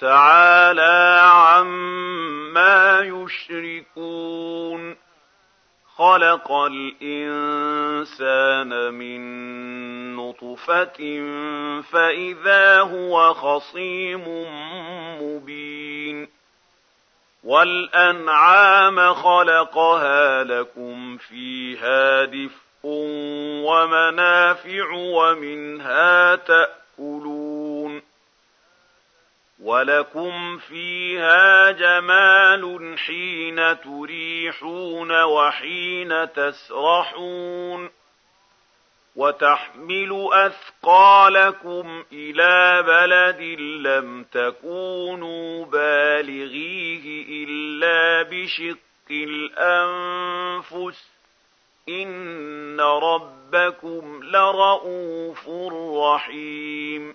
تعالى عما يشركون. خلق الإنسان من نطفة فإذا هو خصيم مبين. والأنعام خلقها لكم فيها دفء ومنافع ومنها تأكلون. ولكم فيها جمال حين تريحون وحين تسرحون وتحمل اثقالكم إلى بلد لم تكونوا بالغيه الا بشق الانفس ان ربكم لرءوف رحيم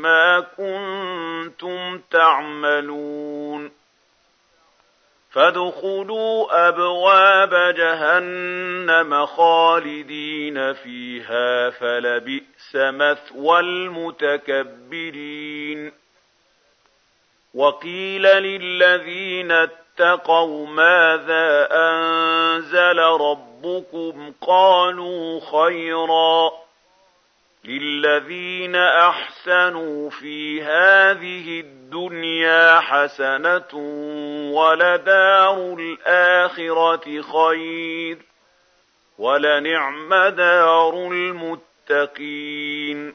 بما كنتم تعملون فادخلوا أبواب جهنم خالدين فيها فلبئس مثوى المتكبرين وقيل للذين اتقوا ماذا أنزل ربكم قالوا خيرا للذين احسنوا في هذه الدنيا حسنه ولدار الاخره خير ولنعم دار المتقين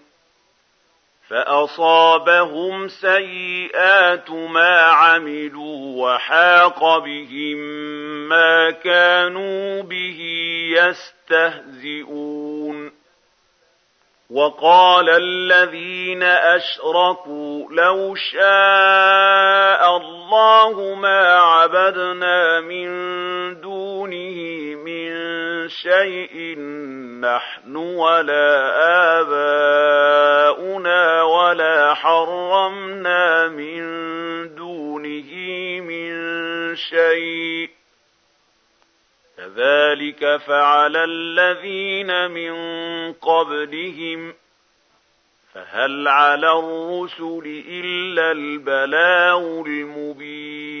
فأصابهم سيئات ما عملوا وحاق بهم ما كانوا به يستهزئون وقال الذين أشركوا لو شاء الله ما عبدنا من دونه شيء نحن ولا آباؤنا ولا حرمنا من دونه من شيء. كذلك فعل الذين من قبلهم. فهل على الرسل إلا البلاغ المبين؟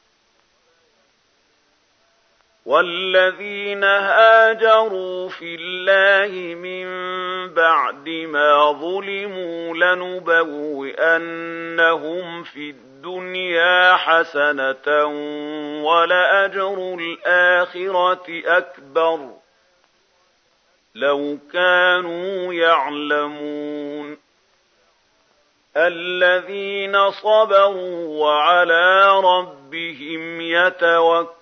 والذين هاجروا في الله من بعد ما ظلموا لنبوئنهم في الدنيا حسنة ولأجر الآخرة أكبر لو كانوا يعلمون الذين صبروا وعلى ربهم يتوكلون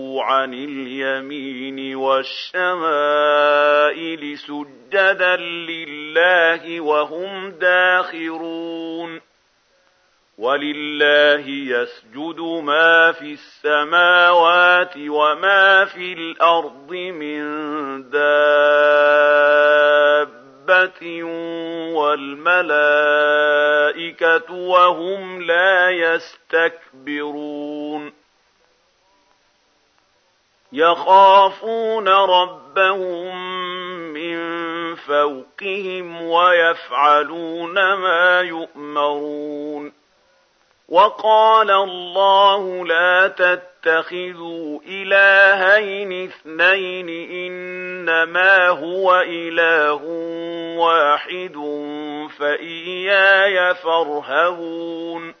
عن اليمين والشمائل سجدا لله وهم داخرون ولله يسجد ما في السماوات وما في الأرض من دابة والملائكة وهم لا يستكبرون يخافون ربهم من فوقهم ويفعلون ما يؤمرون. وقال الله لا تتخذوا إلهين اثنين إنما هو إله واحد فإياي فارهبون.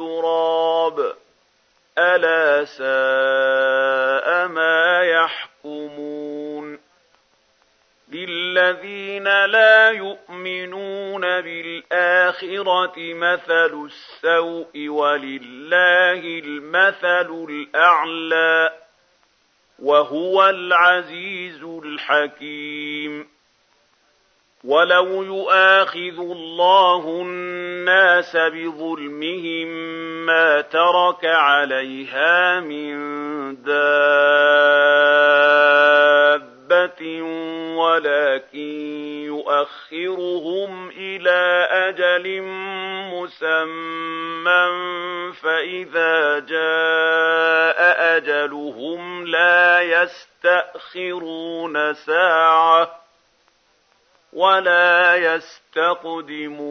التراب ألا ساء ما يحكمون. للذين لا يؤمنون بالآخرة مثل السوء ولله المثل الأعلى وهو العزيز الحكيم. ولو يؤاخذ الله الناس بظلمهم ما ترك عليها من دابة ولكن يؤخرهم إلى أجل مسمى فإذا جاء أجلهم لا يستأخرون ساعة ولا يستقدمون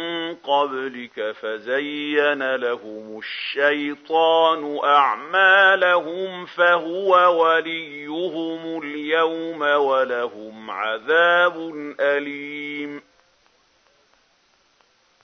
قبلك فزين لهم الشيطان أعمالهم فهو وليهم اليوم ولهم عذاب أليم.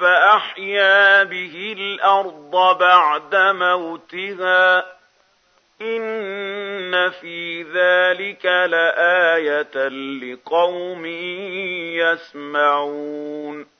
فأحيا به الأرض بعد موتها. إن في ذلك لآية لقوم يسمعون.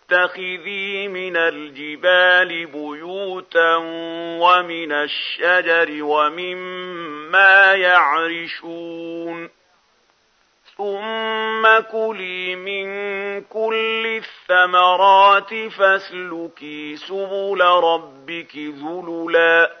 تتخذي من الجبال بيوتا ومن الشجر ومما يعرشون. ثم كلي من كل الثمرات فاسلكي سبل ربك ذللا.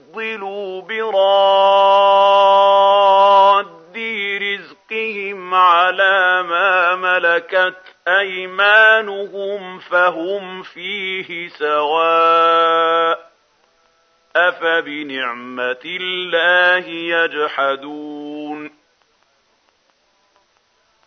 فضلوا براد رزقهم على ما ملكت أيمانهم فهم فيه سواء أفبنعمة الله يجحدون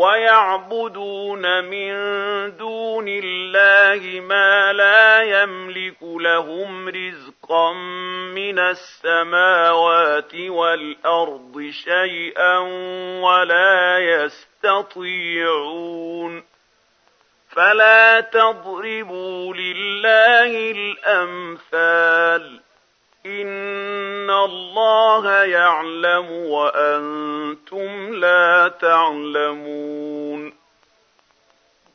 ويعبدون من دون الله ما لا يملك لهم رزقا من السماوات والأرض شيئا ولا يستطيعون فلا تضربوا لله الأمثال إن الله يعلم وأنتم لا تعلمون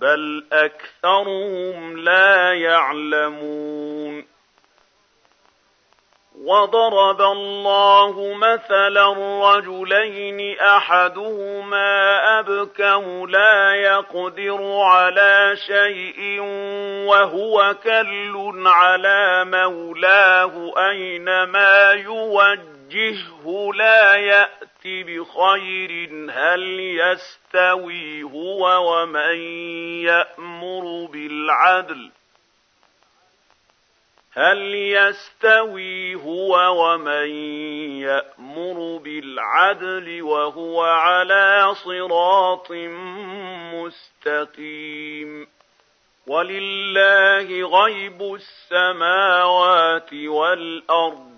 بل اكثرهم لا يعلمون وضرب الله مثلا رجلين احدهما ابكم لا يقدر على شيء وهو كل على مولاه اينما يوجهه لا ياتي بخير هل يستوي هو ومن يأمر بالعدل هل يستوي هو ومن يأمر بالعدل وهو على صراط مستقيم ولله غيب السماوات والأرض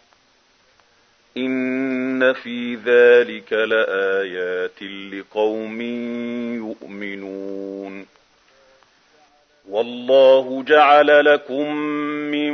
إن في ذلك لآيات لقوم يؤمنون والله جعل لكم من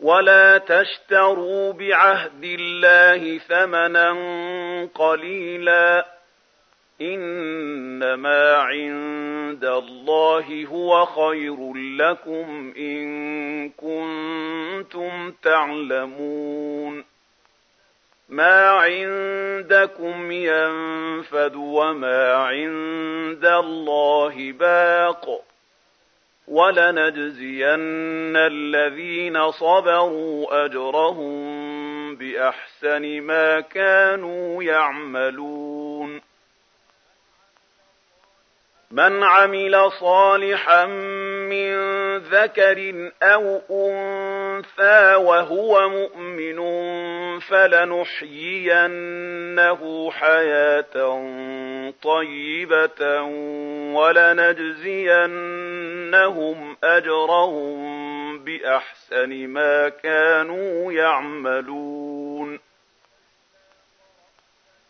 ولا تشتروا بعهد الله ثمنا قليلا انما عند الله هو خير لكم ان كنتم تعلمون ما عندكم ينفد وما عند الله باق ولنجزين الذين صبروا أجرهم بأحسن ما كانوا يعملون. من عمل صالحا من ذكر أو انثى وهو مؤمن فلنحيينه حياه طيبه ولنجزينهم اجرهم باحسن ما كانوا يعملون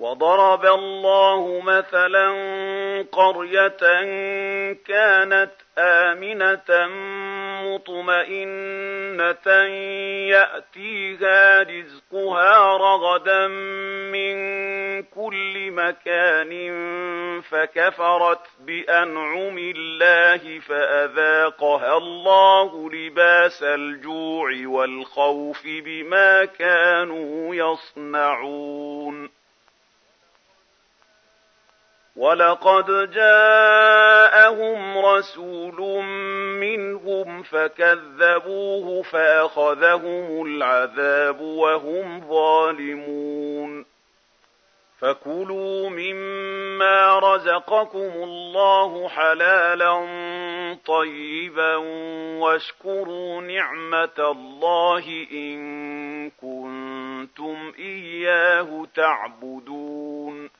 وضرب الله مثلا قرية كانت آمنة مطمئنة يأتيها رزقها رغدا من كل مكان فكفرت بأنعم الله فأذاقها الله لباس الجوع والخوف بما كانوا يصنعون ولقد جاءهم رسول منهم فكذبوه فاخذهم العذاب وهم ظالمون فكلوا مما رزقكم الله حلالا طيبا واشكروا نعمه الله ان كنتم اياه تعبدون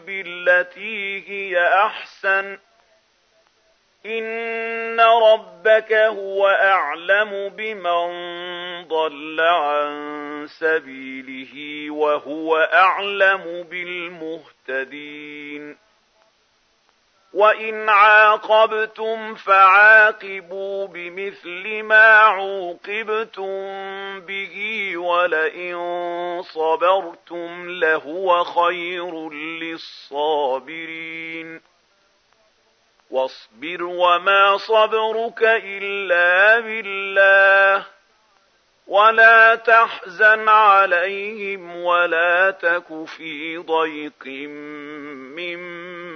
بالتي هي أحسن. إن ربك هو أعلم بمن ضل عن سبيله وهو أعلم بالمهتدين. وإن عاقبتم فعاقبوا بمثل ما عوقبتم به ولئن صبرتم لهو خير للصابرين واصبر وما صبرك إلا بالله ولا تحزن عليهم ولا تك في ضيق مما